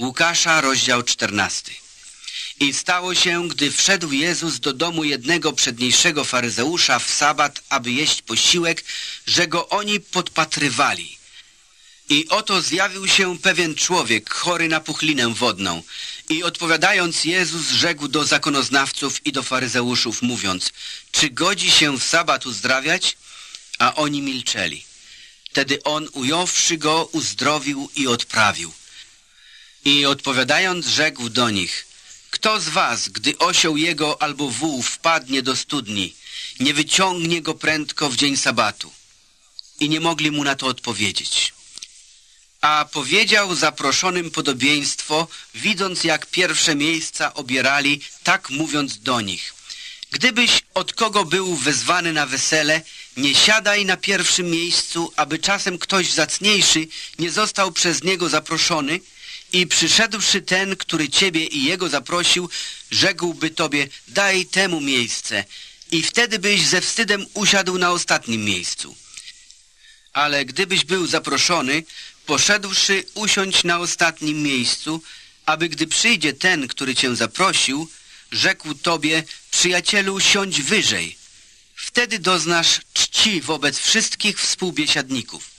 Łukasza, rozdział 14. I stało się, gdy wszedł Jezus do domu jednego przedniejszego faryzeusza w sabat, aby jeść posiłek, że go oni podpatrywali. I oto zjawił się pewien człowiek, chory na puchlinę wodną. I odpowiadając Jezus rzekł do zakonoznawców i do faryzeuszów, mówiąc, czy godzi się w sabat uzdrawiać? A oni milczeli. Wtedy on, ująwszy go, uzdrowił i odprawił. I odpowiadając rzekł do nich, kto z was, gdy osioł jego albo wół wpadnie do studni, nie wyciągnie go prędko w dzień sabatu? I nie mogli mu na to odpowiedzieć. A powiedział zaproszonym podobieństwo, widząc jak pierwsze miejsca obierali, tak mówiąc do nich. Gdybyś od kogo był wezwany na wesele, nie siadaj na pierwszym miejscu, aby czasem ktoś zacniejszy nie został przez niego zaproszony i przyszedłszy ten, który ciebie i jego zaprosił, rzekłby tobie, daj temu miejsce i wtedy byś ze wstydem usiadł na ostatnim miejscu. Ale gdybyś był zaproszony, poszedłszy usiądź na ostatnim miejscu, aby gdy przyjdzie ten, który cię zaprosił, rzekł tobie, przyjacielu, siądź wyżej. Wtedy doznasz czci wobec wszystkich współbiesiadników.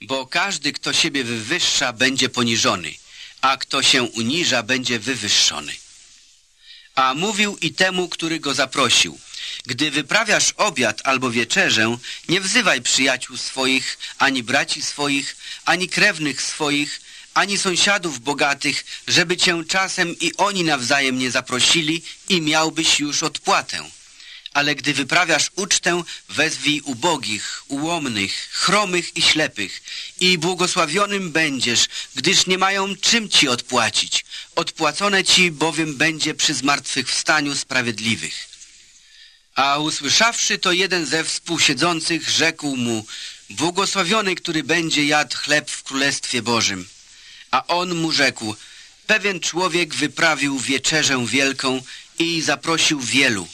Bo każdy, kto siebie wywyższa, będzie poniżony, a kto się uniża, będzie wywyższony. A mówił i temu, który go zaprosił. Gdy wyprawiasz obiad albo wieczerzę, nie wzywaj przyjaciół swoich, ani braci swoich, ani krewnych swoich, ani sąsiadów bogatych, żeby cię czasem i oni nawzajem nie zaprosili i miałbyś już odpłatę. Ale gdy wyprawiasz ucztę, wezwij ubogich, ułomnych, chromych i ślepych i błogosławionym będziesz, gdyż nie mają czym ci odpłacić. Odpłacone ci bowiem będzie przy zmartwychwstaniu sprawiedliwych. A usłyszawszy to jeden ze współsiedzących rzekł mu, błogosławiony, który będzie jadł chleb w Królestwie Bożym. A on mu rzekł, pewien człowiek wyprawił wieczerzę wielką i zaprosił wielu.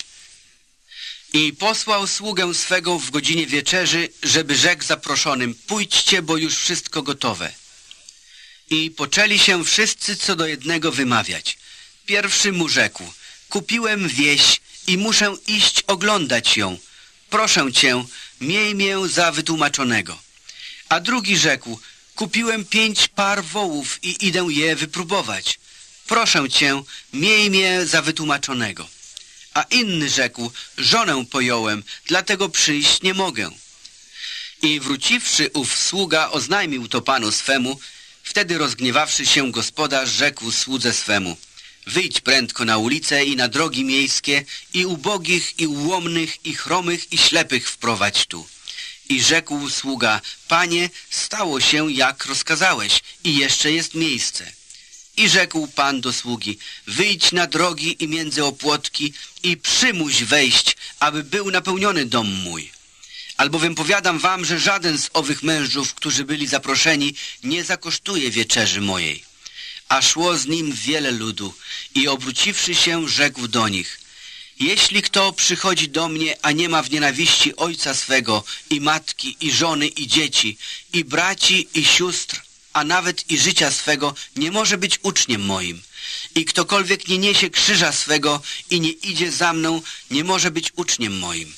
I posłał sługę swego w godzinie wieczerzy, żeby rzekł zaproszonym, pójdźcie, bo już wszystko gotowe. I poczęli się wszyscy co do jednego wymawiać. Pierwszy mu rzekł, kupiłem wieś i muszę iść oglądać ją. Proszę cię, miej mię za wytłumaczonego. A drugi rzekł, kupiłem pięć par wołów i idę je wypróbować. Proszę cię, miej mnie za wytłumaczonego. A inny rzekł, żonę pojąłem, dlatego przyjść nie mogę. I wróciwszy ów sługa, oznajmił to panu swemu. Wtedy rozgniewawszy się gospodarz, rzekł słudze swemu. Wyjdź prędko na ulice i na drogi miejskie i ubogich, i ułomnych, i chromych, i ślepych wprowadź tu. I rzekł sługa, panie, stało się jak rozkazałeś i jeszcze jest miejsce. I rzekł pan do sługi, wyjdź na drogi i między opłotki i przymuś wejść, aby był napełniony dom mój. Albowiem powiadam wam, że żaden z owych mężów, którzy byli zaproszeni, nie zakosztuje wieczerzy mojej. A szło z nim wiele ludu i obróciwszy się, rzekł do nich, jeśli kto przychodzi do mnie, a nie ma w nienawiści ojca swego, i matki, i żony, i dzieci, i braci, i sióstr, a nawet i życia swego, nie może być uczniem moim. I ktokolwiek nie niesie krzyża swego i nie idzie za mną, nie może być uczniem moim.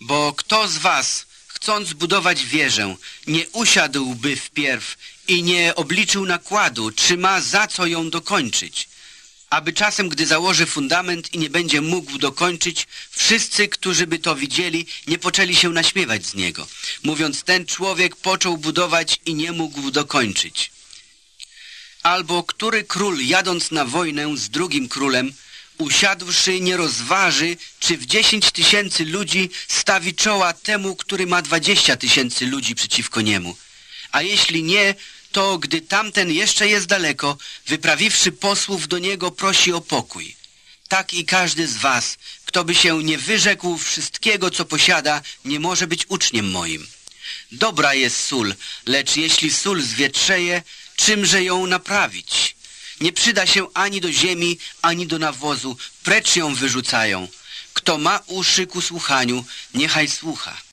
Bo kto z was, chcąc budować wieżę, nie usiadłby wpierw i nie obliczył nakładu, czy ma za co ją dokończyć? Aby czasem, gdy założy fundament i nie będzie mógł dokończyć, wszyscy, którzy by to widzieli, nie poczęli się naśmiewać z niego, mówiąc, ten człowiek począł budować i nie mógł dokończyć. Albo który król, jadąc na wojnę z drugim królem, usiadłszy, nie rozważy, czy w dziesięć tysięcy ludzi stawi czoła temu, który ma dwadzieścia tysięcy ludzi przeciwko niemu. A jeśli nie, to gdy tamten jeszcze jest daleko, wyprawiwszy posłów do niego, prosi o pokój. Tak i każdy z was, kto by się nie wyrzekł wszystkiego, co posiada, nie może być uczniem moim. Dobra jest sól, lecz jeśli sól zwietrzeje, czymże ją naprawić? Nie przyda się ani do ziemi, ani do nawozu, precz ją wyrzucają. Kto ma uszy ku słuchaniu, niechaj słucha.